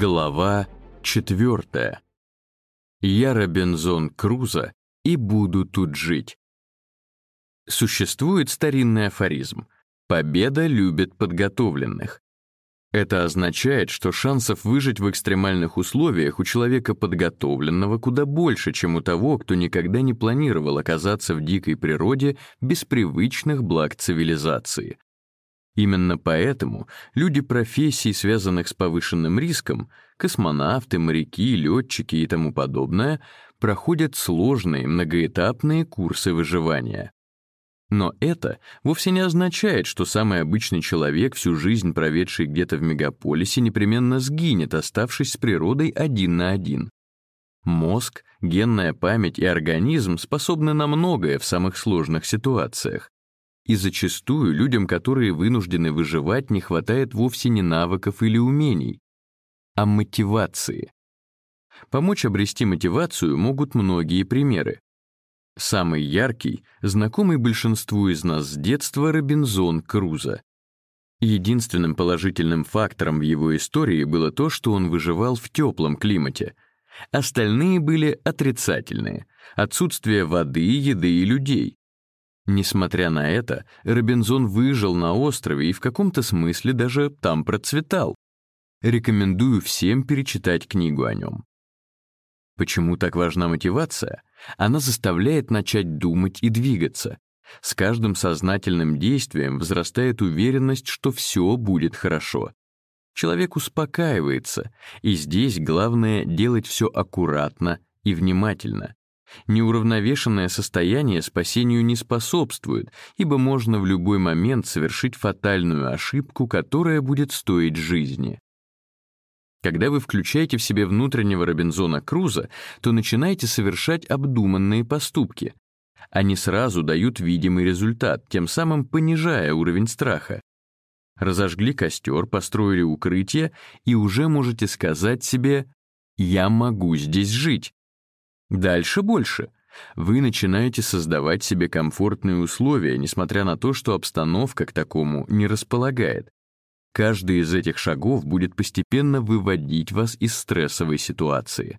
Глава четвертая. Я Робинзон Крузо и буду тут жить. Существует старинный афоризм «Победа любит подготовленных». Это означает, что шансов выжить в экстремальных условиях у человека подготовленного куда больше, чем у того, кто никогда не планировал оказаться в дикой природе без привычных благ цивилизации. Именно поэтому люди профессий, связанных с повышенным риском, космонавты, моряки, летчики и тому подобное, проходят сложные многоэтапные курсы выживания. Но это вовсе не означает, что самый обычный человек, всю жизнь проведший где-то в мегаполисе, непременно сгинет, оставшись с природой один на один. Мозг, генная память и организм способны на многое в самых сложных ситуациях. И зачастую людям, которые вынуждены выживать, не хватает вовсе не навыков или умений, а мотивации. Помочь обрести мотивацию могут многие примеры. Самый яркий, знакомый большинству из нас с детства Робинзон Крузо. Единственным положительным фактором в его истории было то, что он выживал в теплом климате. Остальные были отрицательные — отсутствие воды, еды и людей. Несмотря на это, Робинзон выжил на острове и в каком-то смысле даже там процветал. Рекомендую всем перечитать книгу о нем. Почему так важна мотивация? Она заставляет начать думать и двигаться. С каждым сознательным действием возрастает уверенность, что все будет хорошо. Человек успокаивается, и здесь главное делать все аккуратно и внимательно. Неуравновешенное состояние спасению не способствует, ибо можно в любой момент совершить фатальную ошибку, которая будет стоить жизни. Когда вы включаете в себе внутреннего Робинзона Круза, то начинаете совершать обдуманные поступки. Они сразу дают видимый результат, тем самым понижая уровень страха. Разожгли костер, построили укрытие, и уже можете сказать себе «Я могу здесь жить». Дальше больше. Вы начинаете создавать себе комфортные условия, несмотря на то, что обстановка к такому не располагает. Каждый из этих шагов будет постепенно выводить вас из стрессовой ситуации.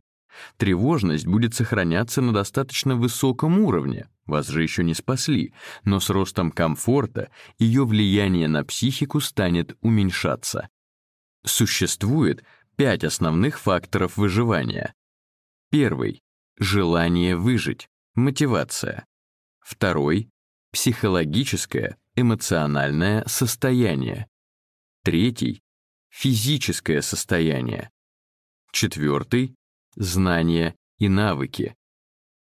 Тревожность будет сохраняться на достаточно высоком уровне, вас же еще не спасли, но с ростом комфорта ее влияние на психику станет уменьшаться. Существует пять основных факторов выживания. Первый Желание выжить, мотивация. Второй — психологическое, эмоциональное состояние. Третий — физическое состояние. Четвертый — знания и навыки.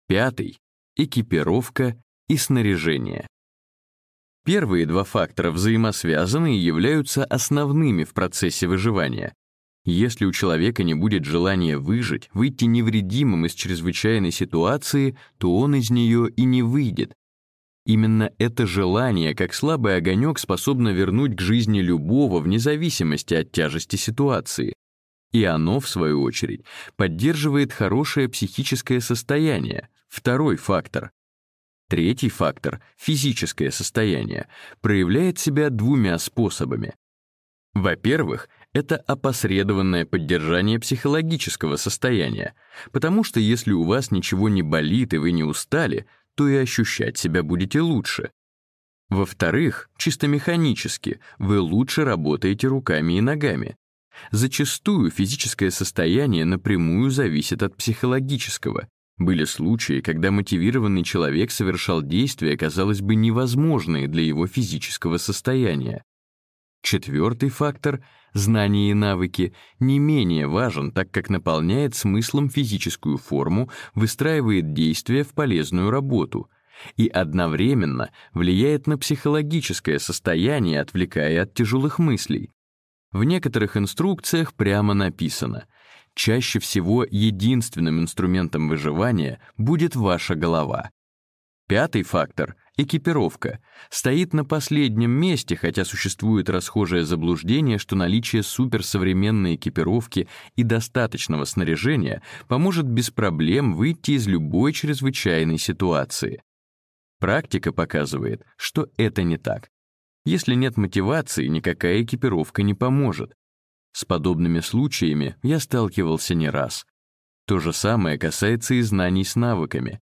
Пятый — экипировка и снаряжение. Первые два фактора взаимосвязаны и являются основными в процессе выживания, если у человека не будет желания выжить, выйти невредимым из чрезвычайной ситуации, то он из нее и не выйдет. Именно это желание, как слабый огонек, способно вернуть к жизни любого вне зависимости от тяжести ситуации. И оно, в свою очередь, поддерживает хорошее психическое состояние, второй фактор. Третий фактор, физическое состояние, проявляет себя двумя способами. Во-первых, это опосредованное поддержание психологического состояния, потому что если у вас ничего не болит и вы не устали, то и ощущать себя будете лучше. Во-вторых, чисто механически, вы лучше работаете руками и ногами. Зачастую физическое состояние напрямую зависит от психологического. Были случаи, когда мотивированный человек совершал действия, казалось бы, невозможные для его физического состояния. Четвертый фактор — знания и навыки — не менее важен, так как наполняет смыслом физическую форму, выстраивает действия в полезную работу и одновременно влияет на психологическое состояние, отвлекая от тяжелых мыслей. В некоторых инструкциях прямо написано «Чаще всего единственным инструментом выживания будет ваша голова». Пятый фактор — Экипировка стоит на последнем месте, хотя существует расхожее заблуждение, что наличие суперсовременной экипировки и достаточного снаряжения поможет без проблем выйти из любой чрезвычайной ситуации. Практика показывает, что это не так. Если нет мотивации, никакая экипировка не поможет. С подобными случаями я сталкивался не раз. То же самое касается и знаний с навыками.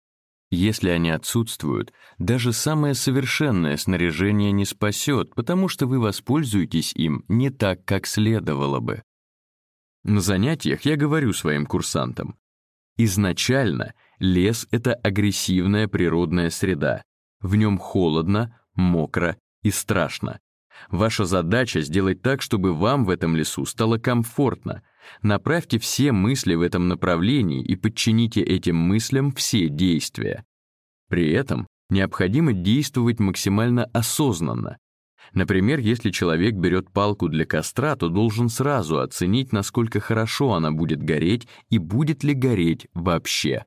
Если они отсутствуют, даже самое совершенное снаряжение не спасет, потому что вы воспользуетесь им не так, как следовало бы. На занятиях я говорю своим курсантам, изначально лес — это агрессивная природная среда. В нем холодно, мокро и страшно. Ваша задача сделать так, чтобы вам в этом лесу стало комфортно. Направьте все мысли в этом направлении и подчините этим мыслям все действия. При этом необходимо действовать максимально осознанно. Например, если человек берет палку для костра, то должен сразу оценить, насколько хорошо она будет гореть и будет ли гореть вообще.